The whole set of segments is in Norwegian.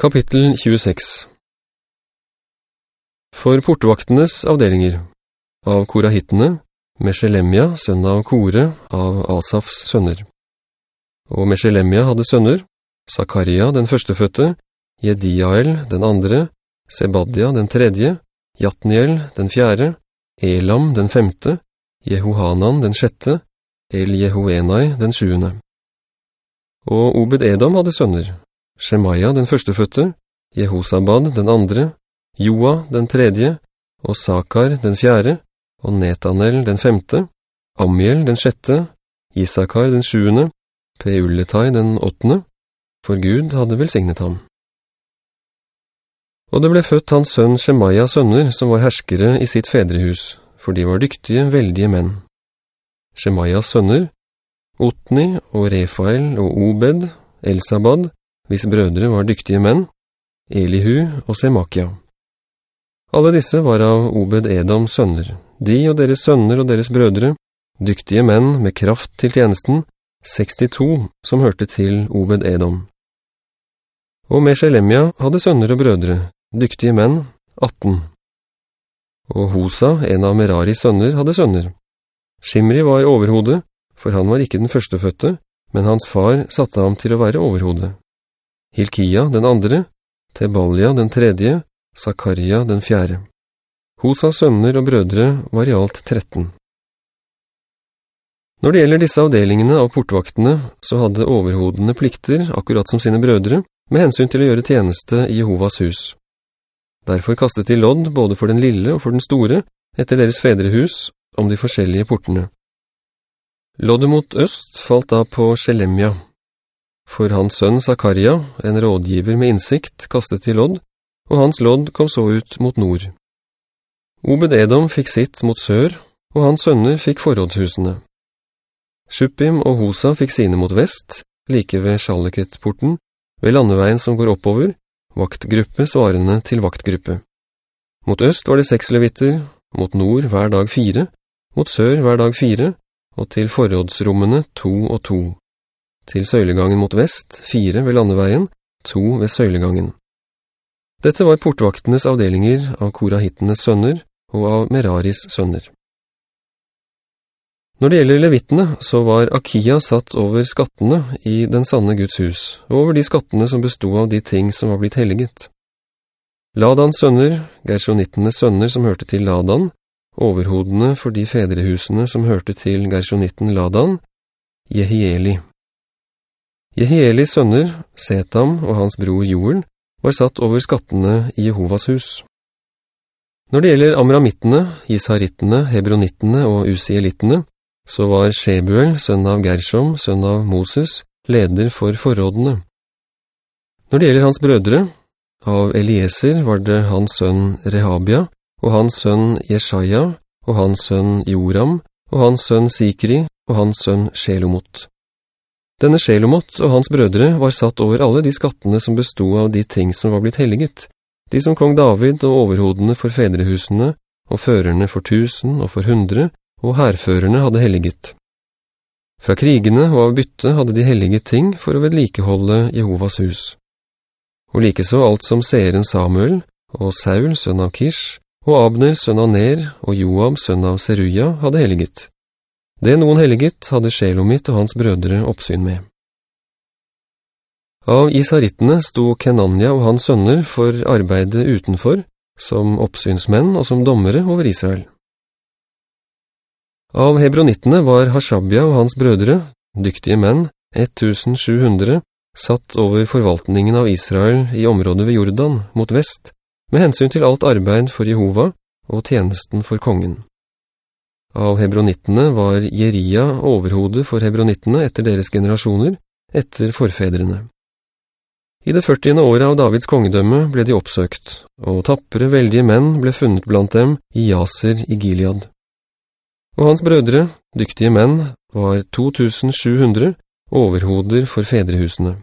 Kapittel 26 For portvaktenes avdelinger Av korahittene Meshelemia, sønn av Kore, av Asafs sønner. Og Meshelemia hadde sønner, Zakaria den førsteføtte, Jediael den andre, Sebadia den tredje, Jatniel den fjerde, Elam den femte, Jehohanan den sjette, El Jehoenai den sjuende. Og Obed Edom hadde sønner, Shemaya den førsteføtte, Jehosabad den andre, Joa den tredje, og Sakar den fjerde, og Netanel den femte, Amiel den sjette, Isakar den sjuende, Peuletai den åttende, for Gud hadde velsignet ham. Og det ble født hans sønn Shemaya sønner som var herskere i sitt fedrehus, for de var dyktige, veldige menn. Shemayas sønner, Otni og Refael og Obed, Elsabad, hvis brødre var dyktige menn, Elihu og Semakia. Alle disse var av Obed Edoms sønner, de og deres sønner og deres brødre, dyktige menn med kraft til tjenesten, 62 som hørte til Obed Edom. Og Meshelemia hadde sønner og brødre, dyktige menn, 18. Og Hosa, en av Meraris sønner, hadde sønner. Shimri var overhodet, for han var ikke den førsteføtte, men hans far satte ham til å være overhodet. Hilkia den andre, Tebalia den tredje, Zakaria den fjerde. Hosas sønner og brødre var i alt 13. Når det gjelder disse avdelingene av portvaktene, så hadde overhodene plikter, akkurat som sine brødre, med hensyn til å gjøre tjeneste i Jehovas hus. Derfor kastet de lodd både for den lille og for den store, etter deres fedrehus, om de forskjellige portene. Loddet mot øst falt da på Shelemia. For hans sønn Zakaria, en rådgiver med innsikt, kastet til lodd, og hans lodd kom så ut mot nord. Obed Edom fikk sitt mot sør, og hans sønner fikk forrådshusene. Shuppim og Hosa fikk sine mot vest, like ved Shaleket-porten, ved landeveien som går oppover, vaktgruppe svarende til vaktgruppe. Mot øst var det seks levitter, mot nord hver dag fire, mot sør hver dag fire, og til forrådsrommene to og to. Til søylegangen mot vest, fire ved landeveien, to ved søylegangen. Dette var portvaktenes avdelinger av Korahittenes sønner og av Meraris sønner. Når det gjelder levittene, så var Akia satt over skattene i den sanne Guds hus, og over de skattene som bestod av de ting som var blitt helliget. Ladans sønner, Gershonittenes sønner som hørte til Ladan, overhodene for de fedrehusene som hørte til Gershonitten Ladan, Jehieli. Jehielis sønner, Setam og hans bror Joel, var satt over skattene i Jehovas hus. Når det gjelder Amramittene, Isharittene, Hebronittene og Usielittene, så var Shebuel, sønn av Gershom, sønn av Moses, leder for forrådene. Når det gjelder hans brødre, av Elieser var det hans sønn Rehabia, og hans sønn Jeshaya, og hans sønn Joram, og hans sønn Sikri, og hans sønn Shelomot. Denne Sjelomot og hans brødre var satt over alle de skattene som bestod av de ting som var blitt helliget, de som kong David og overhodene for fedrehusene, og førerne for tusen og for hundre, og herførerne hadde helliget. Fra krigene og av bytte hadde de helliget ting for å vedlikeholde Jehovas hus. Og likeså alt som seeren Samuel, og Saul, sønn av Kish, og Abner, sønn av Ner, og Joab, sønn av Seruja, hadde helliget. Det noen helliget hadde Sjelomit og hans brødre oppsyn med. Av Isarittene sto Kenania og hans sønner for arbeidet utenfor, som oppsynsmenn og som dommere over Israel. Av hebronittene var Hashabia og hans brødre, dyktige menn, 1700, satt over forvaltningen av Israel i området ved Jordan, mot vest, med hensyn til alt arbeid for Jehova og tjenesten for kongen. Av hebronittene var Jeria overhodet for hebronittene etter deres generasjoner, etter forfedrene. I det 40. året av Davids kongedømme ble de oppsøkt, og tappere veldige menn ble funnet blant dem i Jaser i Gilead. Og hans brødre, dyktige menn, var 2700 overhoder for fedrehusene.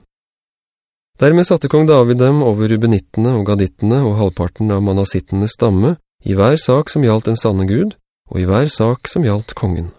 Dermed satte kong David dem over rubenittene og gadittene og halvparten av manasittenes stamme i hver sak som gjaldt en sanne Gud, og i hver sak som gjaldt kongen.